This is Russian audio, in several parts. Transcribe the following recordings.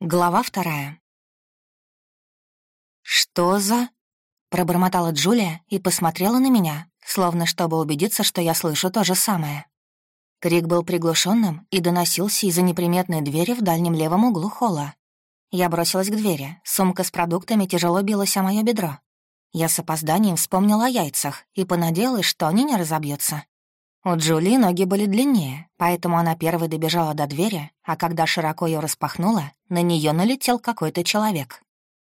Глава вторая. «Что за...» — пробормотала Джулия и посмотрела на меня, словно чтобы убедиться, что я слышу то же самое. Крик был приглушенным и доносился из-за неприметной двери в дальнем левом углу холла. Я бросилась к двери, сумка с продуктами тяжело билась о моё бедро. Я с опозданием вспомнила о яйцах и понадеялась, что они не разобьются. У Джулии ноги были длиннее, поэтому она первой добежала до двери, а когда широко ее распахнула, на нее налетел какой-то человек.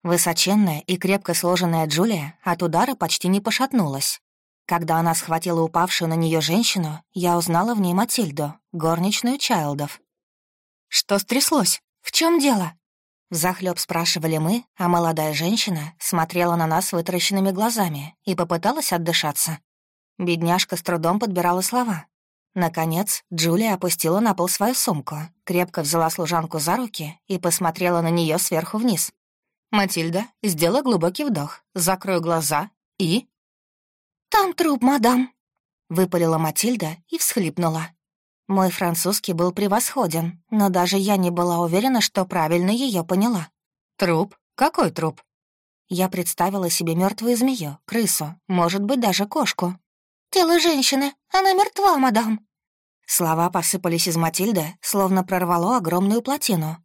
Высоченная и крепко сложенная Джулия от удара почти не пошатнулась. Когда она схватила упавшую на нее женщину, я узнала в ней Матильду, горничную Чайлдов. «Что стряслось? В чем дело?» Взахлёб спрашивали мы, а молодая женщина смотрела на нас вытаращенными глазами и попыталась отдышаться. Бедняжка с трудом подбирала слова. Наконец, Джулия опустила на пол свою сумку, крепко взяла служанку за руки и посмотрела на нее сверху вниз. «Матильда, сделай глубокий вдох, закрой глаза и...» «Там труп, мадам», — выпалила Матильда и всхлипнула. Мой французский был превосходен, но даже я не была уверена, что правильно ее поняла. «Труп? Какой труп?» Я представила себе мертвую змею, крысу, может быть, даже кошку, «Тело женщины! Она мертва, мадам!» Слова посыпались из Матильды, словно прорвало огромную плотину.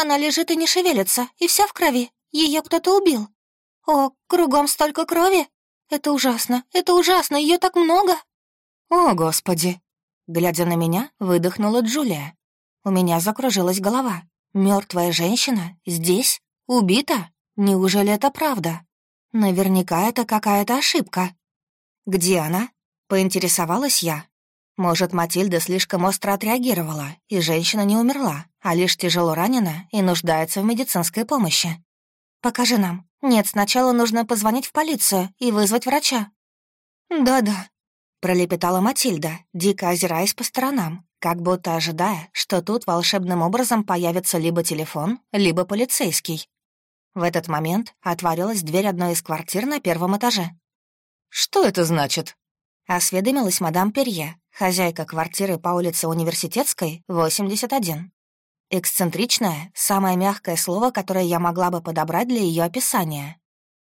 «Она лежит и не шевелится, и вся в крови. Ее кто-то убил. О, кругом столько крови! Это ужасно, это ужасно, ее так много!» «О, Господи!» Глядя на меня, выдохнула Джулия. У меня закружилась голова. Мертвая женщина здесь? Убита? Неужели это правда? Наверняка это какая-то ошибка. Где она? Поинтересовалась я. Может, Матильда слишком остро отреагировала, и женщина не умерла, а лишь тяжело ранена и нуждается в медицинской помощи. «Покажи нам. Нет, сначала нужно позвонить в полицию и вызвать врача». «Да-да», — пролепетала Матильда, дико озираясь по сторонам, как будто ожидая, что тут волшебным образом появится либо телефон, либо полицейский. В этот момент отворилась дверь одной из квартир на первом этаже. «Что это значит?» Осведомилась мадам Перье, хозяйка квартиры по улице Университетской, 81. Эксцентричное — самое мягкое слово, которое я могла бы подобрать для ее описания.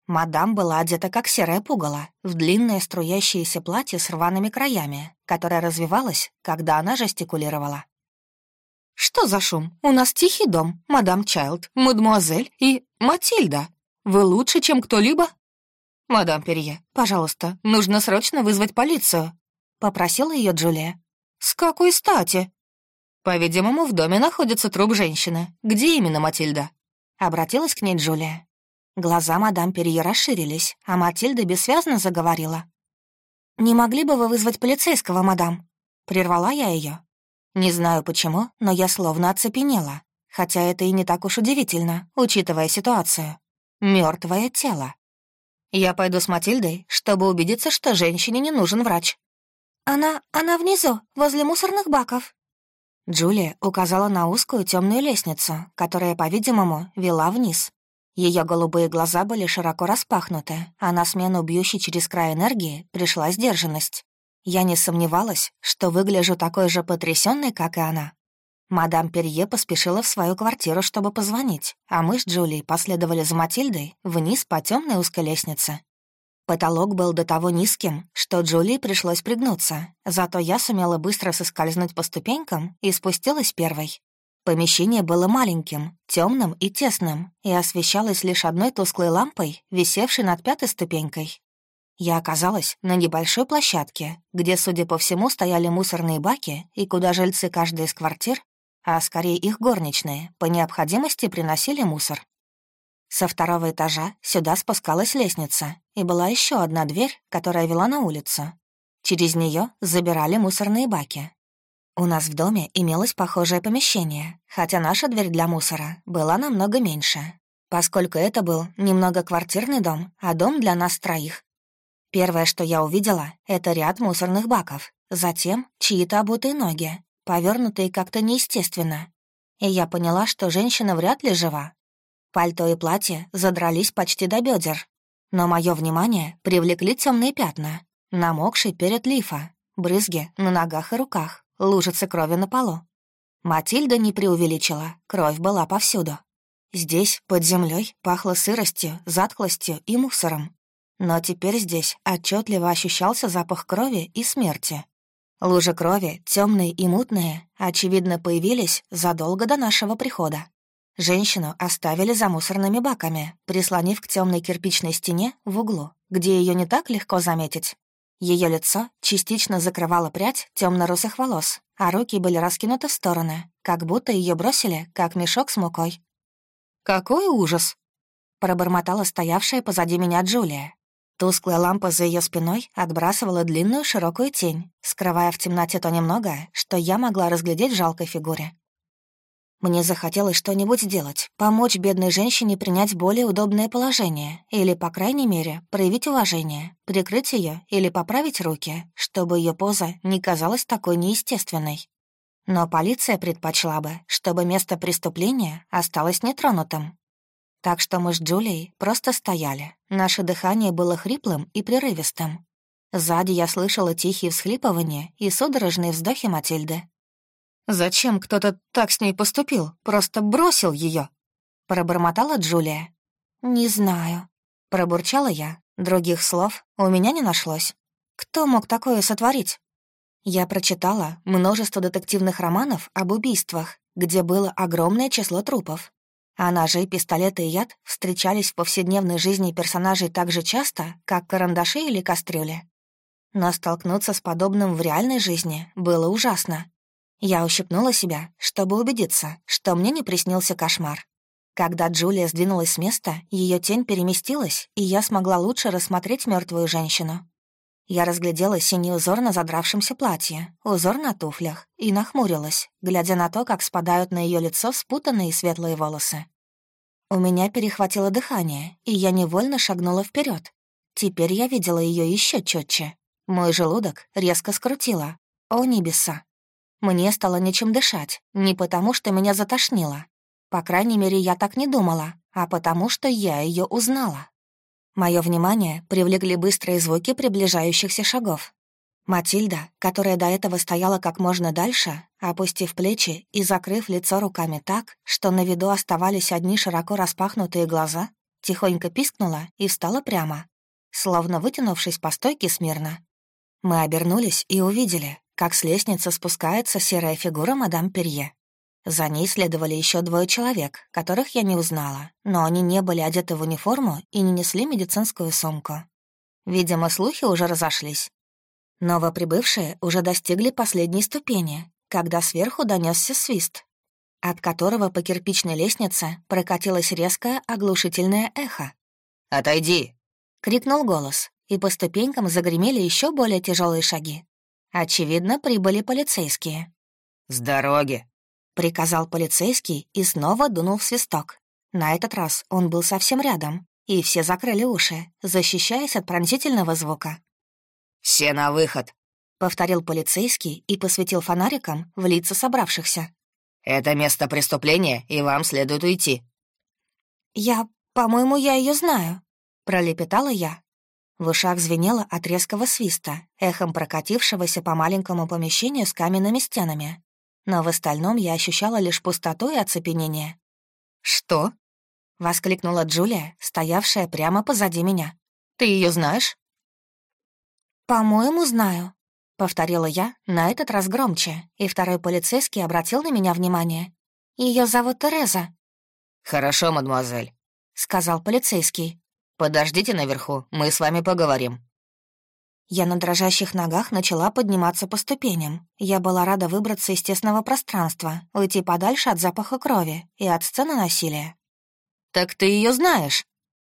Мадам была одета как серое пугало, в длинное струящееся платье с рваными краями, которое развивалось, когда она жестикулировала. «Что за шум? У нас тихий дом, мадам Чайлд, мадемуазель и Матильда. Вы лучше, чем кто-либо?» «Мадам Перье, пожалуйста, нужно срочно вызвать полицию», — попросила ее Джулия. «С какой стати?» «По-видимому, в доме находится труп женщины. Где именно Матильда?» Обратилась к ней Джулия. Глаза мадам Перье расширились, а Матильда бессвязно заговорила. «Не могли бы вы вызвать полицейского, мадам?» Прервала я ее. Не знаю почему, но я словно оцепенела. Хотя это и не так уж удивительно, учитывая ситуацию. Мертвое тело. Я пойду с Матильдой, чтобы убедиться, что женщине не нужен врач». «Она... она внизу, возле мусорных баков». Джулия указала на узкую темную лестницу, которая, по-видимому, вела вниз. Ее голубые глаза были широко распахнуты, а на смену бьющей через край энергии пришла сдержанность. Я не сомневалась, что выгляжу такой же потрясенной, как и она. Мадам Перье поспешила в свою квартиру, чтобы позвонить, а мы с Джулией последовали за Матильдой вниз по темной узкой лестнице. Потолок был до того низким, что Джулии пришлось пригнуться, зато я сумела быстро соскользнуть по ступенькам и спустилась первой. Помещение было маленьким, темным и тесным, и освещалось лишь одной тусклой лампой, висевшей над пятой ступенькой. Я оказалась на небольшой площадке, где, судя по всему, стояли мусорные баки и куда жильцы каждой из квартир а скорее их горничные, по необходимости приносили мусор. Со второго этажа сюда спускалась лестница, и была еще одна дверь, которая вела на улицу. Через нее забирали мусорные баки. У нас в доме имелось похожее помещение, хотя наша дверь для мусора была намного меньше, поскольку это был немного квартирный дом, а дом для нас троих. Первое, что я увидела, — это ряд мусорных баков, затем чьи-то обутые ноги, повернутые как-то неестественно. И я поняла, что женщина вряд ли жива. Пальто и платье задрались почти до бедер. Но мое внимание привлекли темные пятна, намокший перед лифа, брызги на ногах и руках, лужицы крови на полу. Матильда не преувеличила, кровь была повсюду. Здесь, под землей, пахло сыростью, затхлостью и мусором. Но теперь здесь отчетливо ощущался запах крови и смерти. Лужи крови, темные и мутные, очевидно, появились задолго до нашего прихода. Женщину оставили за мусорными баками, прислонив к темной кирпичной стене в углу, где ее не так легко заметить. Ее лицо частично закрывала прядь темно-русых волос, а руки были раскинуты в стороны, как будто ее бросили, как мешок с мукой. «Какой ужас!» — пробормотала стоявшая позади меня Джулия. Тусклая лампа за ее спиной отбрасывала длинную широкую тень, скрывая в темноте то немногое, что я могла разглядеть в жалкой фигуре. Мне захотелось что-нибудь сделать, помочь бедной женщине принять более удобное положение или, по крайней мере, проявить уважение, прикрыть ее или поправить руки, чтобы ее поза не казалась такой неестественной. Но полиция предпочла бы, чтобы место преступления осталось нетронутым. Так что мы с Джулией просто стояли. Наше дыхание было хриплым и прерывистым. Сзади я слышала тихие всхлипывания и судорожные вздохи Матильды, «Зачем кто-то так с ней поступил? Просто бросил ее? Пробормотала Джулия. «Не знаю», — пробурчала я. Других слов у меня не нашлось. Кто мог такое сотворить? Я прочитала множество детективных романов об убийствах, где было огромное число трупов. А ножи, пистолеты и яд встречались в повседневной жизни персонажей так же часто, как карандаши или кастрюли. Но столкнуться с подобным в реальной жизни было ужасно. Я ущипнула себя, чтобы убедиться, что мне не приснился кошмар. Когда Джулия сдвинулась с места, ее тень переместилась, и я смогла лучше рассмотреть мертвую женщину. Я разглядела синий узор на задравшемся платье, узор на туфлях, и нахмурилась, глядя на то, как спадают на ее лицо спутанные светлые волосы. У меня перехватило дыхание, и я невольно шагнула вперед. Теперь я видела ее еще четче. Мой желудок резко скрутило. О, небеса! Мне стало нечем дышать, не потому что меня затошнило. По крайней мере, я так не думала, а потому что я ее узнала. Мое внимание привлекли быстрые звуки приближающихся шагов. Матильда, которая до этого стояла как можно дальше, опустив плечи и закрыв лицо руками так, что на виду оставались одни широко распахнутые глаза, тихонько пискнула и встала прямо, словно вытянувшись по стойке смирно. Мы обернулись и увидели, как с лестницы спускается серая фигура мадам Перье. За ней следовали еще двое человек, которых я не узнала, но они не были одеты в униформу и не несли медицинскую сумку. Видимо, слухи уже разошлись. Новоприбывшие уже достигли последней ступени, когда сверху донесся свист, от которого по кирпичной лестнице прокатилось резкое оглушительное эхо. «Отойди!» — крикнул голос, и по ступенькам загремели еще более тяжелые шаги. Очевидно, прибыли полицейские. «С дороги!» — приказал полицейский и снова дунул в свисток. На этот раз он был совсем рядом, и все закрыли уши, защищаясь от пронзительного звука. «Все на выход!» — повторил полицейский и посветил фонариком в лица собравшихся. «Это место преступления, и вам следует уйти». «Я, по-моему, я ее знаю», — пролепетала я. В ушах звенело от резкого свиста, эхом прокатившегося по маленькому помещению с каменными стенами. Но в остальном я ощущала лишь пустоту и оцепенение. «Что?» — воскликнула Джулия, стоявшая прямо позади меня. «Ты ее знаешь?» «По-моему, знаю», — повторила я, на этот раз громче, и второй полицейский обратил на меня внимание. Ее зовут Тереза». «Хорошо, мадемуазель», — сказал полицейский. «Подождите наверху, мы с вами поговорим». Я на дрожащих ногах начала подниматься по ступеням. Я была рада выбраться из тесного пространства, уйти подальше от запаха крови и от сцены насилия. «Так ты ее знаешь?»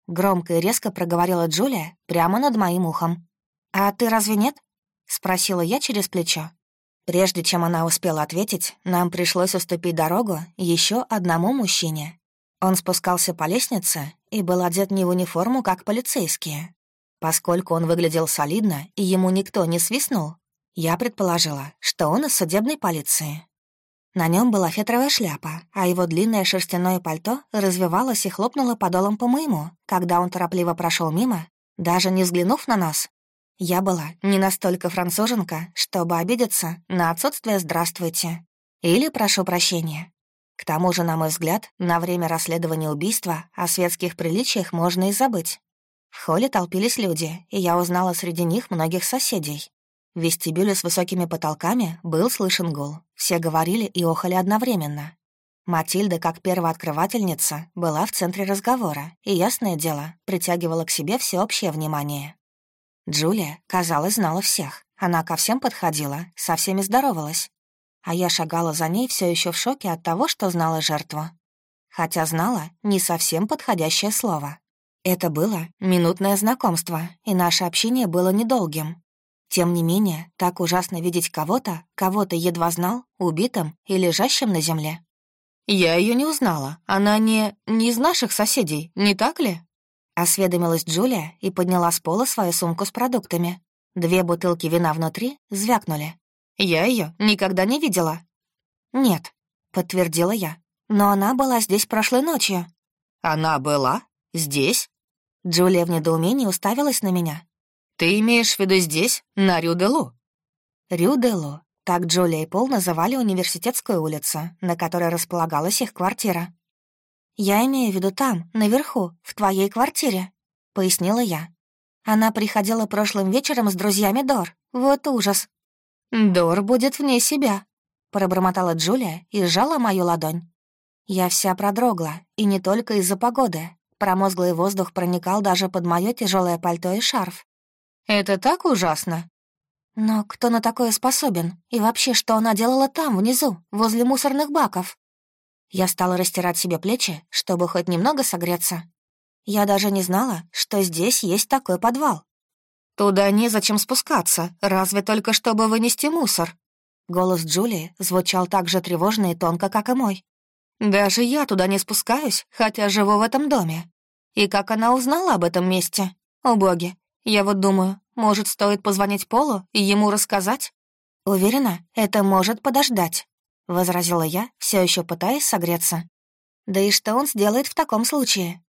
Громко и резко проговорила Джулия прямо над моим ухом. «А ты разве нет?» — спросила я через плечо. Прежде чем она успела ответить, нам пришлось уступить дорогу еще одному мужчине. Он спускался по лестнице и был одет не в униформу, как полицейские. Поскольку он выглядел солидно и ему никто не свистнул, я предположила, что он из судебной полиции. На нем была фетровая шляпа, а его длинное шерстяное пальто развивалось и хлопнуло подолом по моему, когда он торопливо прошел мимо, даже не взглянув на нас. Я была не настолько француженка, чтобы обидеться на отсутствие «здравствуйте» или «прошу прощения». К тому же, на мой взгляд, на время расследования убийства о светских приличиях можно и забыть. В холле толпились люди, и я узнала среди них многих соседей. В вестибюле с высокими потолками был слышен гул. Все говорили и охали одновременно. Матильда, как первооткрывательница, была в центре разговора и, ясное дело, притягивала к себе всеобщее внимание. Джулия, казалось, знала всех. Она ко всем подходила, со всеми здоровалась. А я шагала за ней все еще в шоке от того, что знала жертву. Хотя знала не совсем подходящее слово. Это было минутное знакомство, и наше общение было недолгим. Тем не менее, так ужасно видеть кого-то, кого ты едва знал, убитым и лежащим на земле. «Я ее не узнала. Она не... не из наших соседей, не так ли?» Осведомилась Джулия и подняла с пола свою сумку с продуктами. Две бутылки вина внутри звякнули. «Я ее никогда не видела». «Нет», — подтвердила я. «Но она была здесь прошлой ночью». «Она была? Здесь?» Джулия в недоумении уставилась на меня. «Ты имеешь в виду здесь, на Рю-де-Лу?» «Рю-де-Лу», так Джулия и Пол называли университетскую улицу, на которой располагалась их квартира. «Я имею в виду там, наверху, в твоей квартире», — пояснила я. Она приходила прошлым вечером с друзьями Дор. Вот ужас. «Дор будет вне себя», — пробормотала Джулия и сжала мою ладонь. Я вся продрогла, и не только из-за погоды. Промозглый воздух проникал даже под мое тяжелое пальто и шарф. «Это так ужасно», но кто на такое способен? И вообще, что она делала там, внизу, возле мусорных баков? Я стала растирать себе плечи, чтобы хоть немного согреться. Я даже не знала, что здесь есть такой подвал. «Туда незачем спускаться, разве только чтобы вынести мусор». Голос Джулии звучал так же тревожно и тонко, как и мой. «Даже я туда не спускаюсь, хотя живу в этом доме. И как она узнала об этом месте? О боги, я вот думаю, может, стоит позвонить Полу и ему рассказать? Уверена, это может подождать, — возразила я, все еще пытаясь согреться. Да и что он сделает в таком случае?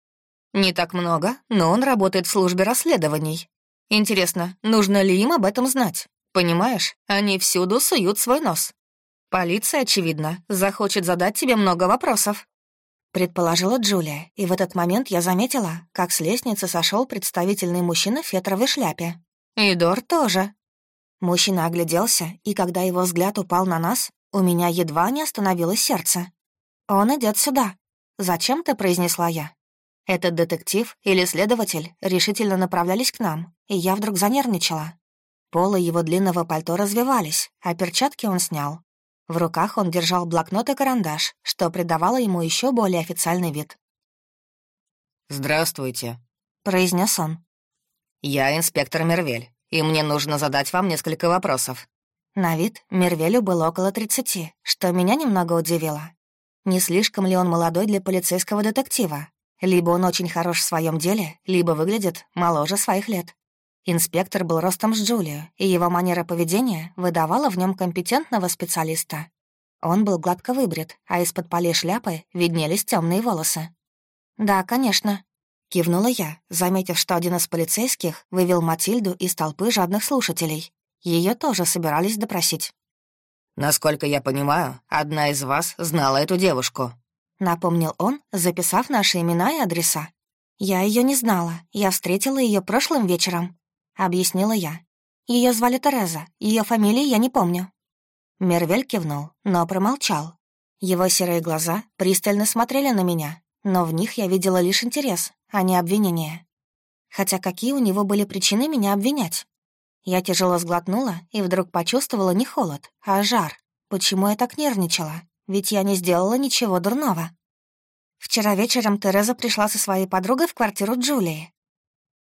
Не так много, но он работает в службе расследований. Интересно, нужно ли им об этом знать? Понимаешь, они всюду суют свой нос. Полиция, очевидно, захочет задать тебе много вопросов предположила Джулия, и в этот момент я заметила, как с лестницы сошел представительный мужчина в фетровой шляпе. И Дор тоже. Мужчина огляделся, и когда его взгляд упал на нас, у меня едва не остановилось сердце. «Он идет сюда», — зачем-то произнесла я. Этот детектив или следователь решительно направлялись к нам, и я вдруг занервничала. Полы его длинного пальто развивались, а перчатки он снял, в руках он держал блокнот и карандаш, что придавало ему еще более официальный вид. «Здравствуйте», — произнес он. «Я инспектор Мервель, и мне нужно задать вам несколько вопросов». На вид Мервелю было около тридцати, что меня немного удивило. Не слишком ли он молодой для полицейского детектива? Либо он очень хорош в своем деле, либо выглядит моложе своих лет. Инспектор был ростом с Джулию, и его манера поведения выдавала в нем компетентного специалиста. Он был гладко выбрит, а из-под полей шляпы виднелись темные волосы. «Да, конечно», — кивнула я, заметив, что один из полицейских вывел Матильду из толпы жадных слушателей. Ее тоже собирались допросить. «Насколько я понимаю, одна из вас знала эту девушку», — напомнил он, записав наши имена и адреса. «Я ее не знала, я встретила ее прошлым вечером», — объяснила я. Ее звали Тереза, ее фамилии я не помню». Мервель кивнул, но промолчал. Его серые глаза пристально смотрели на меня, но в них я видела лишь интерес, а не обвинение. Хотя какие у него были причины меня обвинять? Я тяжело сглотнула и вдруг почувствовала не холод, а жар. Почему я так нервничала? Ведь я не сделала ничего дурного. Вчера вечером Тереза пришла со своей подругой в квартиру Джулии.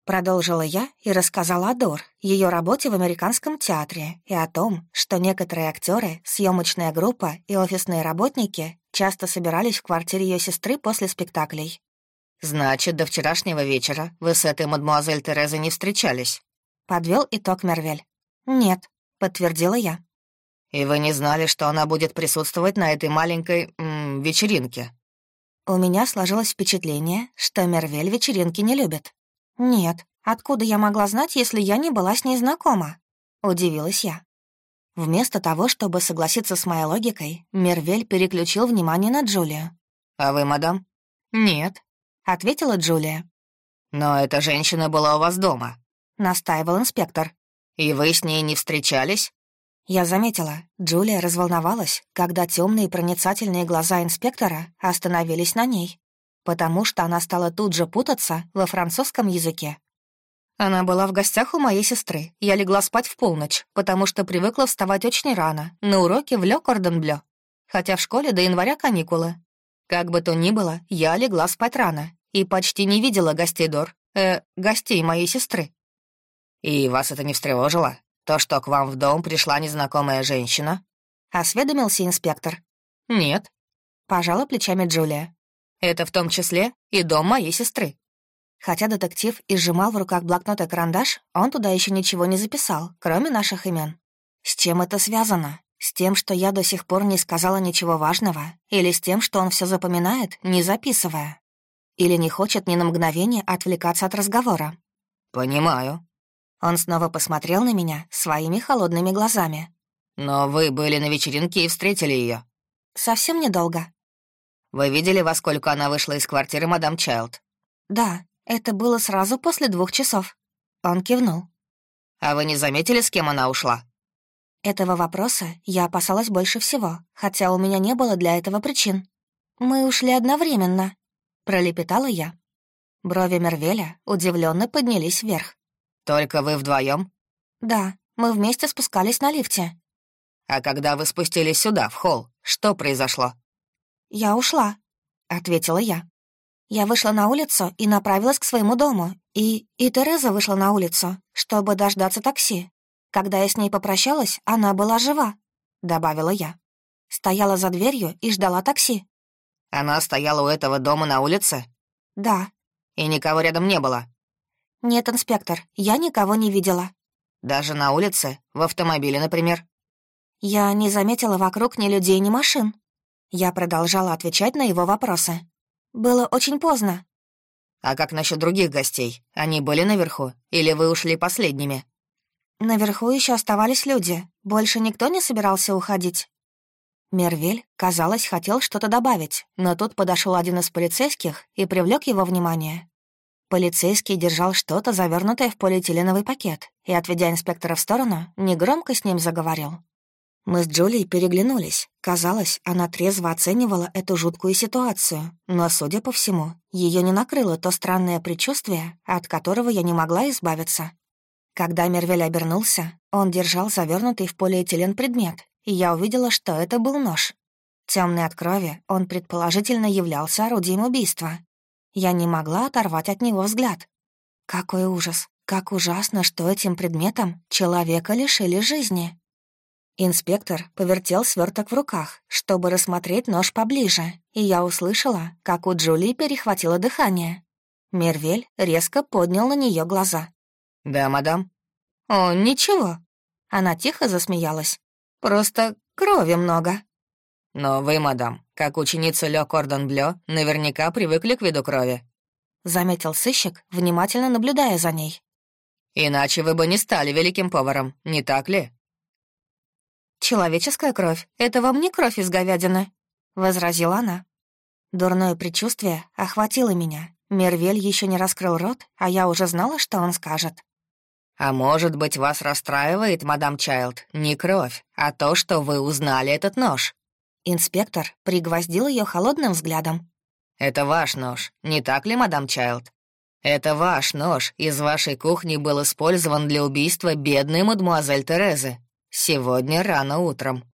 Продолжила я и рассказала о Дор, ее работе в американском театре и о том, что некоторые актеры, съемочная группа и офисные работники часто собирались в квартире ее сестры после спектаклей. «Значит, до вчерашнего вечера вы с этой мадемуазель Терезой не встречались?» Подвел итог Мервель. «Нет», — подтвердила я. «И вы не знали, что она будет присутствовать на этой маленькой м -м, вечеринке?» У меня сложилось впечатление, что Мервель вечеринки не любит. «Нет, откуда я могла знать, если я не была с ней знакома?» — удивилась я. Вместо того, чтобы согласиться с моей логикой, Мервель переключил внимание на Джулию. «А вы, мадам?» «Нет», — ответила Джулия. «Но эта женщина была у вас дома», — настаивал инспектор. «И вы с ней не встречались?» Я заметила, Джулия разволновалась, когда темные проницательные глаза инспектора остановились на ней, потому что она стала тут же путаться во французском языке. Она была в гостях у моей сестры. Я легла спать в полночь, потому что привыкла вставать очень рано, на уроке в Ле Кордон-Блё. Хотя в школе до января каникулы. Как бы то ни было, я легла спать рано и почти не видела гостей Дор, э, гостей моей сестры. «И вас это не встревожило? То, что к вам в дом пришла незнакомая женщина?» — осведомился инспектор. «Нет», — пожала плечами Джулия. «Это в том числе и дом моей сестры». Хотя детектив и сжимал в руках блокнот и карандаш, он туда еще ничего не записал, кроме наших имен. С чем это связано? С тем, что я до сих пор не сказала ничего важного? Или с тем, что он все запоминает, не записывая? Или не хочет ни на мгновение отвлекаться от разговора? «Понимаю», он снова посмотрел на меня своими холодными глазами. «Но вы были на вечеринке и встретили ее. «Совсем недолго». «Вы видели, во сколько она вышла из квартиры мадам Чайлд?» «Да, это было сразу после двух часов». Он кивнул. «А вы не заметили, с кем она ушла?» Этого вопроса я опасалась больше всего, хотя у меня не было для этого причин. «Мы ушли одновременно», — пролепетала я. Брови Мервеля удивленно поднялись вверх. «Только вы вдвоем? «Да, мы вместе спускались на лифте». «А когда вы спустились сюда, в холл, что произошло?» «Я ушла», — ответила я. Я вышла на улицу и направилась к своему дому, и... и Тереза вышла на улицу, чтобы дождаться такси. Когда я с ней попрощалась, она была жива», — добавила я. Стояла за дверью и ждала такси. «Она стояла у этого дома на улице?» «Да». «И никого рядом не было?» «Нет, инспектор, я никого не видела». «Даже на улице? В автомобиле, например?» «Я не заметила вокруг ни людей, ни машин». Я продолжала отвечать на его вопросы. «Было очень поздно». «А как насчет других гостей? Они были наверху? Или вы ушли последними?» «Наверху еще оставались люди. Больше никто не собирался уходить». Мервель, казалось, хотел что-то добавить, но тут подошел один из полицейских и привлек его внимание. Полицейский держал что-то, завернутое в полиэтиленовый пакет, и, отведя инспектора в сторону, негромко с ним заговорил. Мы с Джулией переглянулись. Казалось, она трезво оценивала эту жуткую ситуацию, но, судя по всему, ее не накрыло то странное предчувствие, от которого я не могла избавиться. Когда Мервель обернулся, он держал завернутый в полиэтилен предмет, и я увидела, что это был нож. Темный от крови, он предположительно являлся орудием убийства, я не могла оторвать от него взгляд. Какой ужас, как ужасно, что этим предметом человека лишили жизни. Инспектор повертел сверток в руках, чтобы рассмотреть нож поближе, и я услышала, как у Джули перехватило дыхание. Мервель резко поднял на нее глаза. «Да, мадам?» «О, ничего». Она тихо засмеялась. «Просто крови много». «Но вы, мадам, как ученица Лё Кордон Блё, наверняка привыкли к виду крови», — заметил сыщик, внимательно наблюдая за ней. «Иначе вы бы не стали великим поваром, не так ли?» «Человеческая кровь — это вам не кровь из говядины», — возразила она. Дурное предчувствие охватило меня. Мервель еще не раскрыл рот, а я уже знала, что он скажет. «А может быть, вас расстраивает, мадам Чайлд, не кровь, а то, что вы узнали этот нож?» Инспектор пригвоздил ее холодным взглядом. «Это ваш нож, не так ли, мадам Чайлд? Это ваш нож из вашей кухни был использован для убийства бедной мадемуазель Терезы. Сегодня рано утром».